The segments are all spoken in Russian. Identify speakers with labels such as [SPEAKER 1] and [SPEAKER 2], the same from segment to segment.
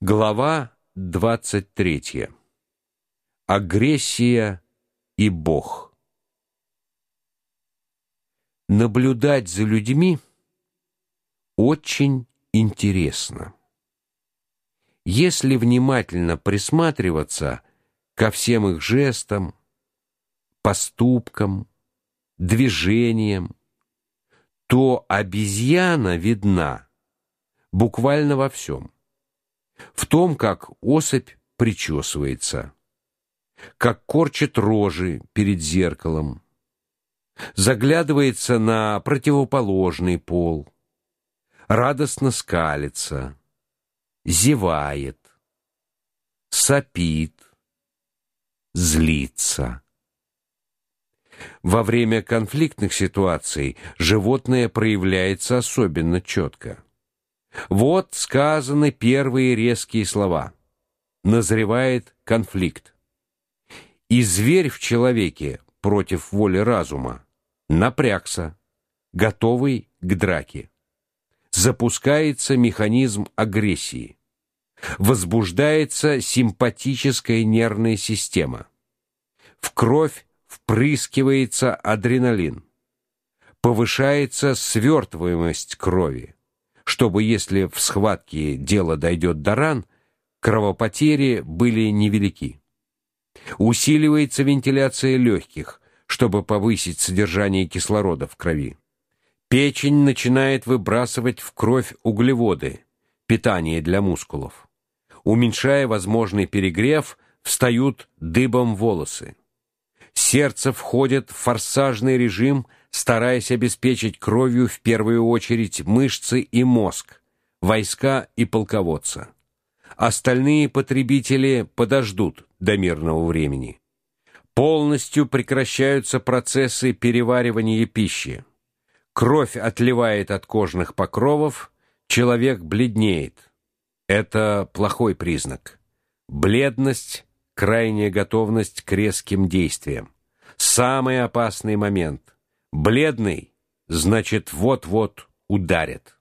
[SPEAKER 1] Глава 23. Агрессия и Бог. Наблюдать за людьми очень интересно. Если внимательно присматриваться ко всем их жестам, поступкам, движениям, то обезьяна видна буквально во всем в том, как особь причесывается, как корчит рожи перед зеркалом, заглядывается на противоположный пол, радостно скалится, зевает, сопит, злится. Во время конфликтных ситуаций животное проявляется особенно четко. Вот сказаны первые резкие слова. Назревает конфликт. И зверь в человеке против воли разума напрягся, готовый к драке. Запускается механизм агрессии. Возбуждается симпатическая нервная система. В кровь впрыскивается адреналин. Повышается свертываемость крови чтобы если в схватке дело дойдет до ран, кровопотери были невелики. Усиливается вентиляция легких, чтобы повысить содержание кислорода в крови. Печень начинает выбрасывать в кровь углеводы, питание для мускулов. Уменьшая возможный перегрев, встают дыбом волосы. Сердце входит в форсажный режим стараясь обеспечить кровью в первую очередь мышцы и мозг, войска и полководца. Остальные потребители подождут до мирного времени. Полностью прекращаются процессы переваривания пищи. Кровь отливает от кожных покровов, человек бледнеет. Это плохой признак. Бледность крайняя готовность к резким действиям. Самый опасный момент Бледный значит вот-вот ударит.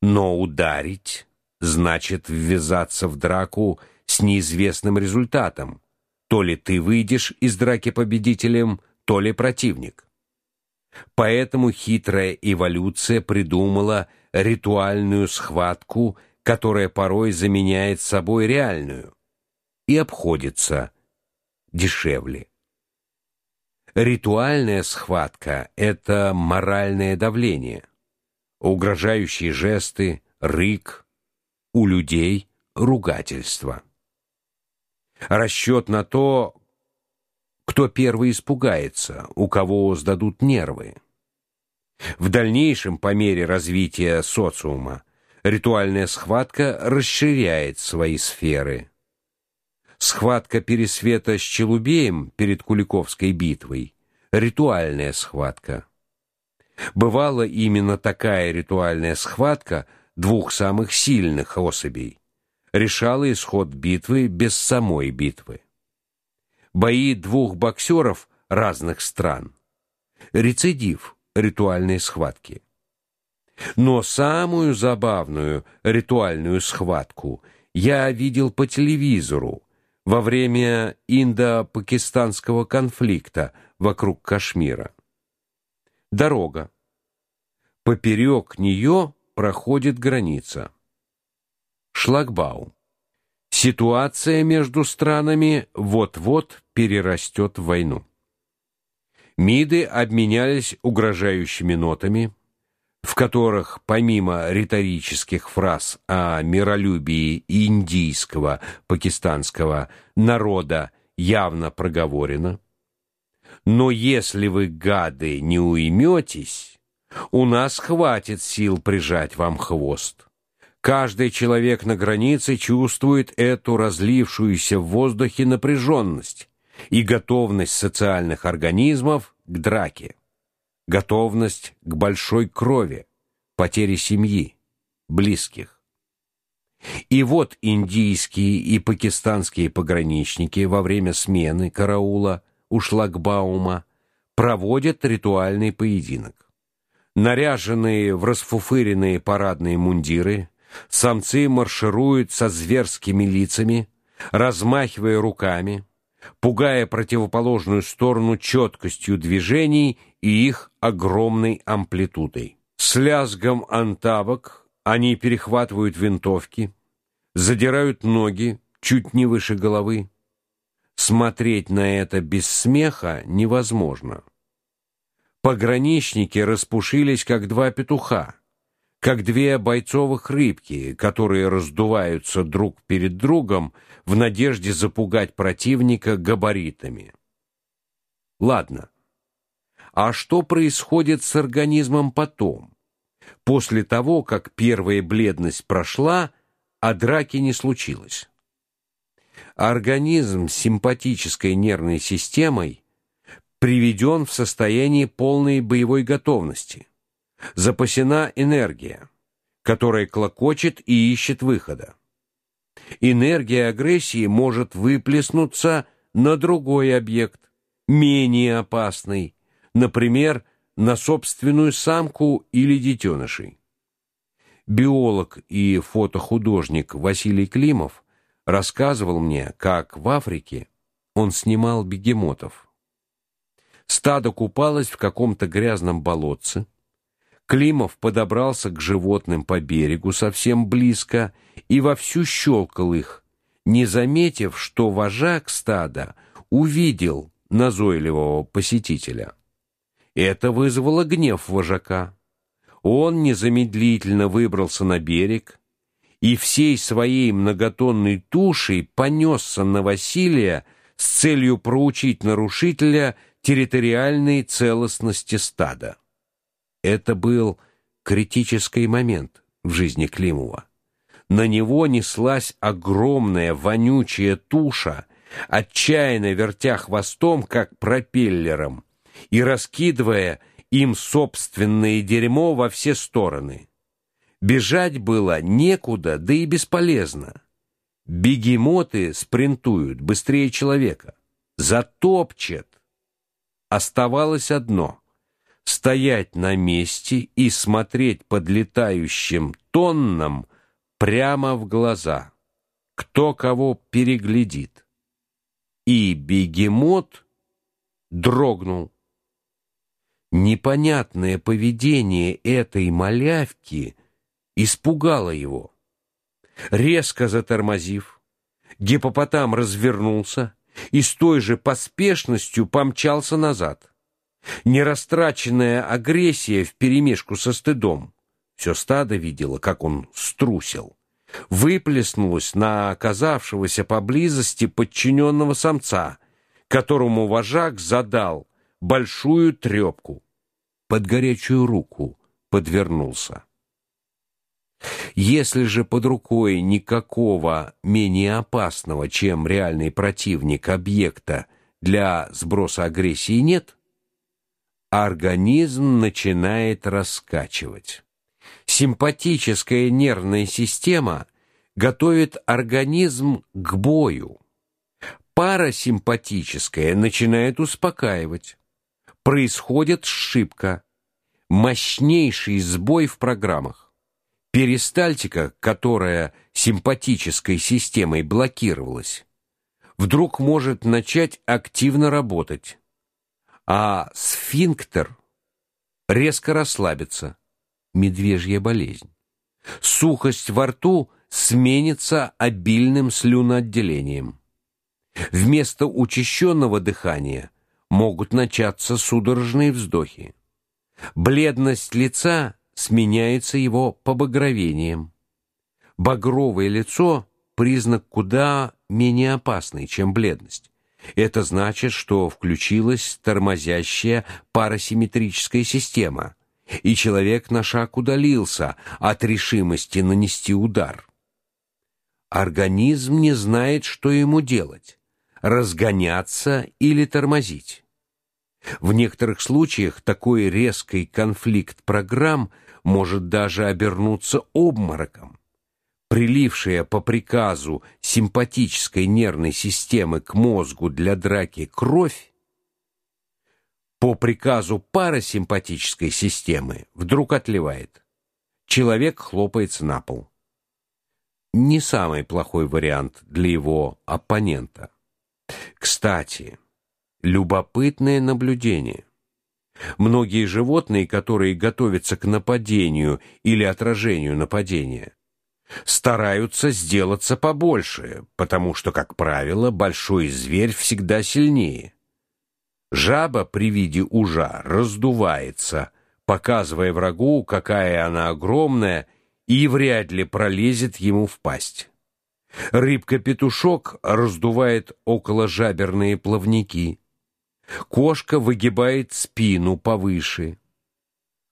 [SPEAKER 1] Но ударить значит ввязаться в драку с неизвестным результатом. То ли ты выйдешь из драки победителем, то ли противник. Поэтому хитрая эволюция придумала ритуальную схватку, которая порой заменяет собой реальную и обходится дешевле. Ритуальная схватка это моральное давление. Угрожающие жесты, рык, у людей ругательство. Расчет на то, кто первый испугается, у кого сдадут нервы. В дальнейшем, по мере развития социума, ритуальная схватка расширяет свои сферы. Схватка Пересвета с Челубеем перед Куликовской битвой ритуальная схватка. Бывала именно такая ритуальная схватка двух самых сильных особей. Решала исход битвы без самой битвы. Бои двух боксеров разных стран. Рецидив ритуальной схватки. Но самую забавную ритуальную схватку я видел по телевизору во время индо-пакистанского конфликта вокруг Кашмира. Дорога. Поперек нее проходит граница. Шлагбаум. Ситуация между странами вот-вот перерастет в войну. МИДы обменялись угрожающими нотами, в которых помимо риторических фраз о миролюбии индийского, пакистанского народа явно проговорено: "Но если вы гады не уйметесь, у нас хватит сил прижать вам хвост". Каждый человек на границе чувствует эту разлившуюся в воздухе напряженность и готовность социальных организмов к драке готовность к большой крови, потере семьи, близких. И вот индийские и пакистанские пограничники во время смены караула у шлагбаума проводят ритуальный поединок. Наряженные в расфуфыренные парадные мундиры, Самцы маршируют со зверскими лицами, размахивая руками, пугая противоположную сторону четкостью движений и их огромной амплитудой. С лязгом антабок они перехватывают винтовки, задирают ноги чуть не выше головы. Смотреть на это без смеха невозможно. Пограничники распушились как два петуха, как две бойцовых рыбки, которые раздуваются друг перед другом в надежде запугать противника габаритами. Ладно. А что происходит с организмом потом? После того, как первая бледность прошла, а драки не случилось. Организм с симпатической нервной системой приведен в состояние полной боевой готовности. Запасена энергия, которая клокочет и ищет выхода. Энергия агрессии может выплеснуться на другой объект, менее опасный, например, на собственную самку или детенышей. Биолог и фотохудожник Василий Климов рассказывал мне, как в Африке он снимал бегемотов. Стадо купалось в каком-то грязном болотце. Климов подобрался к животным по берегу совсем близко и вовсю щелкал их, не заметив, что вожак стада увидел назойливого посетителя. Это вызвало гнев вожака. Он незамедлительно выбрался на берег и всей своей многотонной тушей понесся на Василия с целью проучить нарушителя территориальной целостности стада. Это был критический момент в жизни Климова. На него неслась огромная вонючая туша, отчаянно вертя хвостом, как пропеллером, и раскидывая им собственное дерьмо во все стороны. Бежать было некуда, да и бесполезно. Бегемоты спринтуют быстрее человека, затопчет. Оставалось одно стоять на месте и смотреть подлетающим тоннам прямо в глаза. Кто кого переглядит. И бегемот дрогнул. Непонятное поведение этой малявки испугало его. Резко затормозив, гипопотам развернулся и с той же поспешностью помчался назад. Нерастраченная агрессия вперемешку со стыдом. Все стадо видело, как он струсил. Выплеснулась на оказавшегося поблизости подчиненного самца, которому вожак задал большую трепку. Под горячую руку подвернулся. Если же под рукой никакого менее опасного, чем реальный противник объекта для сброса агрессии нет, организм начинает раскачивать. Симпатическая нервная система готовит организм к бою. Парасимпатическая начинает успокаивать. Происходит сшибка, мощнейший сбой в программах. Перистальтика, которая симпатической системой блокировалась, вдруг может начать активно работать а сфинктер резко расслабится. Медвежья болезнь. Сухость во рту сменится обильным слюноотделением. Вместо учащенного дыхания могут начаться судорожные вздохи. Бледность лица сменяется его побагровением. Багровое лицо признак куда менее опасный, чем бледность. Это значит, что включилась тормозящая парасимметрическая система, и человек на шаг удалился от решимости нанести удар. Организм не знает, что ему делать: разгоняться или тормозить. В некоторых случаях такой резкий конфликт программ может даже обернуться обмороком прилившая по приказу симпатической нервной системы к мозгу для драки кровь, по приказу парасимпатической системы вдруг отливает. Человек хлопается на пол. не самый плохой вариант для его оппонента. Кстати, любопытное наблюдение. Многие животные, которые готовятся к нападению или отражению нападения, стараются сделаться побольше, потому что, как правило, большой зверь всегда сильнее. Жаба при виде ужа раздувается, показывая врагу, какая она огромная и вряд ли пролезет ему в пасть. Рыбка-петушок раздувает около жаберные плавники. Кошка выгибает спину повыше.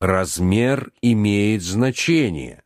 [SPEAKER 1] Размер имеет значение.